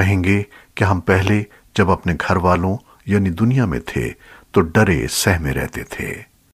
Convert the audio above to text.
کہیں گے کہ ہم پہلے جب اپنے گھر والوں یعنی دنیا میں تھے تو ڈرے سہمے رہتے تھے۔